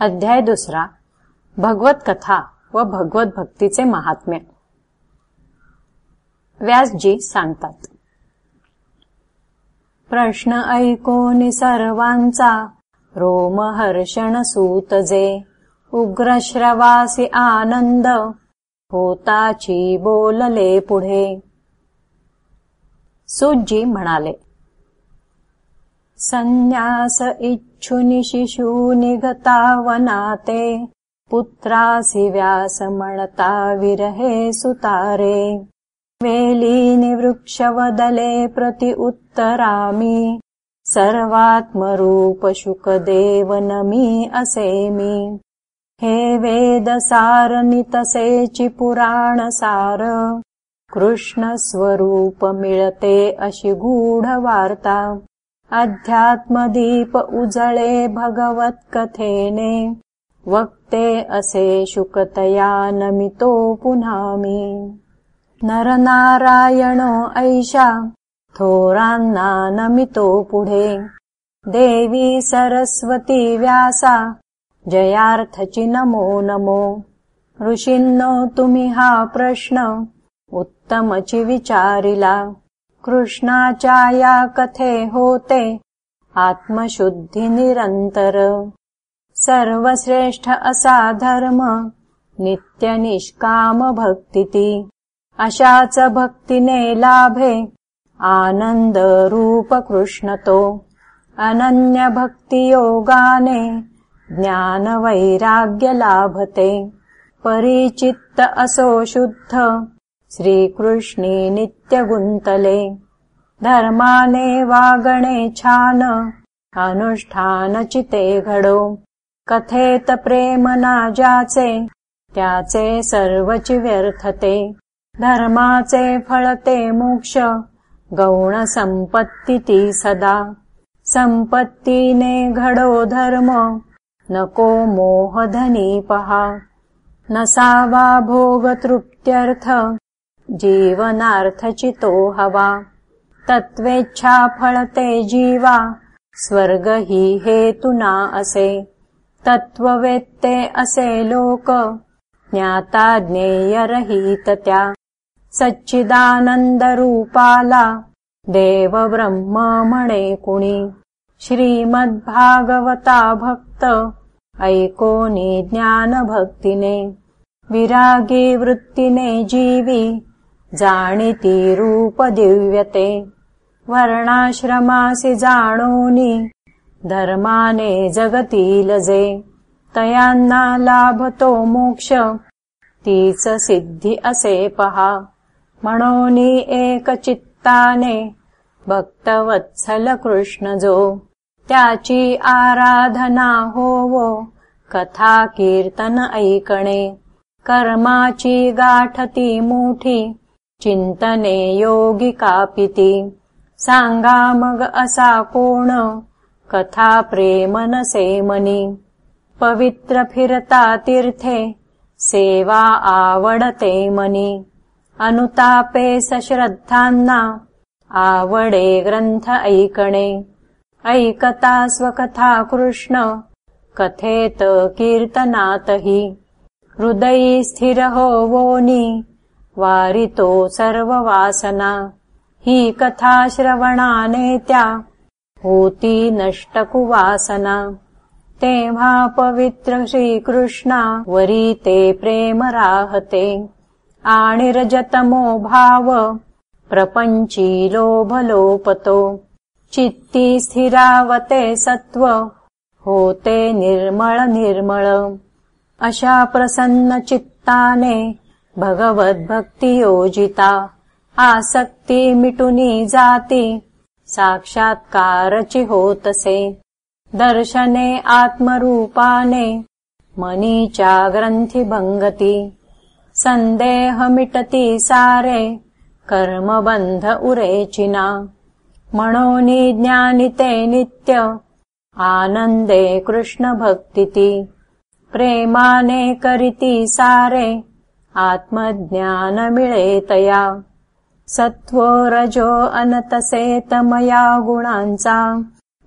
अध्याय दुसरा भगवत कथा व भगवत भक्तीचे महात्म्य. व्यासजी सांगतात. प्रश्न ऐकोनी सर्वांचा रोमहर्षण सूतजे उग्रश्रवासी आनंद होताची बोलले पुढे. सूजी म्हणाले संन्यास इच्छुनि शिशूनि गता वनाते पुत्रासि व्यासमणता विरहे सुतारे। वेलीनि वृक्षवदले प्रति उत्तरामि सर्वात्मरूपशुकदेवनमी असेमि। हे वेदसारनितसेचि पुराणसार कृष्णस्वरूप मिळते अशी गूढवार्ता अध्यात्मदीप उजळे भगवत्कथेने। वक्ते असे शुकतया नमितो पुनामि नरनारायणो ऐषा थोरान्ना नमितो पुढे। देवी सरस्वती व्यासा जयार्थचि नमो नमो। ऋषिन्नो तुमि हा प्रश्न उत्तमचि विचारिला कृष्णाचाया कथे होते आत्मशुद्धि निरन्तर सर्वश्रेष्ठ असा धर्म नित्यनिष्काम भक्तिति अशाच भक्तिने लाभे रूप कृष्णतो अनन्य भक्तियोगाने ज्ञानवैराग्य लाभते परिचित्त असो शुद्ध श्रीकृष्णे नित्यगुन्तले धर्माने वागणे छान अनुष्ठानचिते घडो। कथेत प्रेम जाचे त्याचे सर्वचि व्यर्थते। धर्माचे फळते मोक्ष गौण संपत्ती सदा। संपत्तीने घडो धर्म नको मोहधनी पहा। नसावा भोग तृप्त्यर्थ जीवनार्थचितो हवा तत्वेच्छा फलते जीवा स्वर्ग हि हेतुना असे। तत्त्ववेत्ते असे लोक। ज्ञाता ज्ञेयरहितत्या। सच्चिदानन्दरूपाला। देव ब्रह्म मणे कुणी। श्रीमद्भागवता भक्त। ऐकोनी ज्ञानभक्तिने। विरागी वृत्तिने जीवी दिव्यते वर्णाश्रमासि जाणोनि। धर्माने जगती लजे। तयान्ना लाभतो मोक्ष। तीच सिद्धि असे पहा। कृष्ण जो त्याची आराधना होवो। कथा कीर्तन ऐकणे। कर्माची गाठती मोठी चिन्तने योगि कापिति। साङ्गा मग असा कोण कथा प्रेमनसे मनी पवित्र फिरता तीर्थे। सेवा आवडते मनी। अनुतापे सश्रद्धान्ना। आवडे ग्रन्थ ऐकणे। ऐकता स्वकथा कृष्ण। कथेत कीर्तनात हि हृदयी स्थिर होवोनि वारितो सर्ववासना। हि कथा श्रवणानेत्या होती नष्टकुवासना। तेव्हा पवित्र श्रीकृष्णा वरीते प्रेम राहते। आणिरजतमो भाव। प्रपञ्ची लोभलोपतो। चित्ती स्थिरावते सत्व। होते निर्मळ निर्मळ। अशा प्रसन्न चित्ताने भगवद्भक्तियोजिता। आसक्ति मिटुनी जाति। साक्षात्कारचि होतसे। दर्शने आत्मरूपाने। मनीचा ग्रन्थि भङ्गति। सन्देह मिटति सारे। कर्मबन्ध उरेचिना। मनोनि ज्ञानिते नित्य। आनन्दे कृष्णभक्तिति। प्रेमाने करिति सारे आत्मज्ञानमिळेतया। सत्त्वो रजो अनतसेतमया गुणांचा।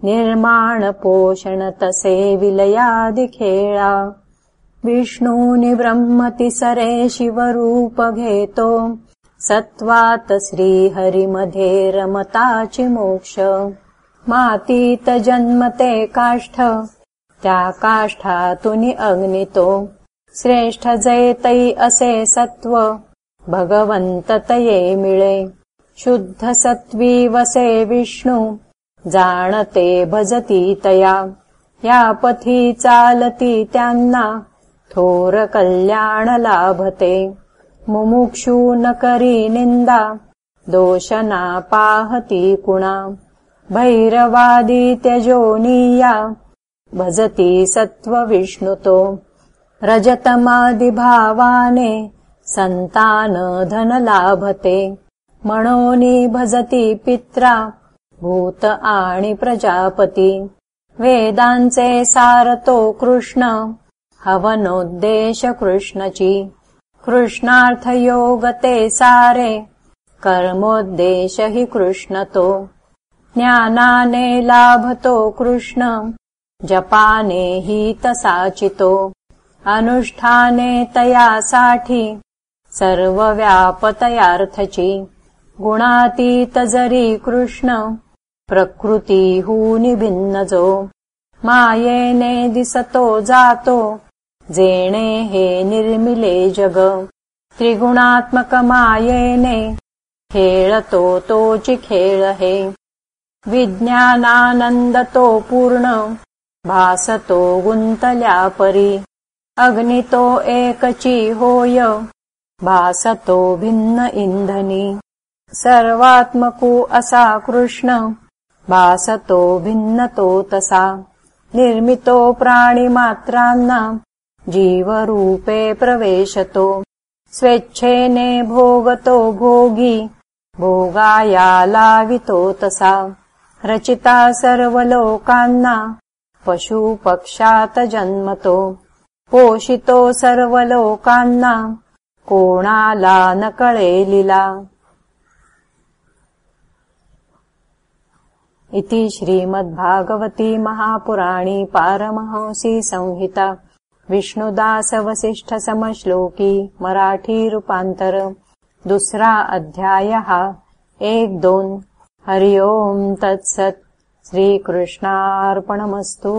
निर्माण पोषण तसे विलयादिखेळा। विष्णूनि ब्रह्मति सरे शिवरूप घेतो सत्त्वात् श्रीहरिमधे रमताचि मोक्ष। मातीत जन्मते काष्ठ। त्या काष्ठातुनि अग्नितो श्रेष्ठ जयतै असे सत्त्व। भगवन्ततये मिळे। शुद्ध सत्त्वी वसे विष्णु। जाणते भजती तया। या पथी चालती त्यांना। थोर कल्याण लाभते। मुमुक्षु न करी निंदा। दोषना पाहती कुणा। भैरवादी त्यजोनीया भजती सत्व विष्णुतो रजतमादिभावाने संतान धन लाभते मनोनी भजती पित्रा भूत आणि प्रजापती। वेदांचे सारतो कृष्ण हवनोद्देश कृष्णची। कृष्णार्थ योगते सारे कर्मोद्देश हि कृष्णतो। ज्ञानाने लाभतो कृष्ण जपाने हि तसाचितो अनुष्ठाने तयासाठी सर्वव्यापतयार्थची। गुणातीत जरी कृष्ण प्रकृती भिन्नजो। मायेने दिसतो जातो जेणे हे निर्मिले जग। त्रिगुणात्मक मायेने खेळतो तोचि खेळ हे। विज्ञानानन्दतो पूर्ण भासतो गुन्तल्या परी अग्नितो एकची होय भासतो भिन्न इन्धनी सर्वात्मकु असा कृष्ण। भासतो भिन्नतो तसा। निर्मितो प्राणिमात्रान्ना जीवरूपे प्रवेशतो। स्वेच्छेने भोगतो भोगी। भोगाया लावितो तसा। रचिता सर्वलोकान्ना। पशुपक्षात जन्मतो पोषितो सर्वलोकान्ना कोणाला इति श्रीमद्भागवती महापुराणी पारमहंसी संहिता विष्णुदासवसिष्ठसमश्लोकी मराठीरूपान्तर दुसरा अध्यायः एक दोन. हरि ओम् तत्सत्. श्रीकृष्णार्पणमस्तु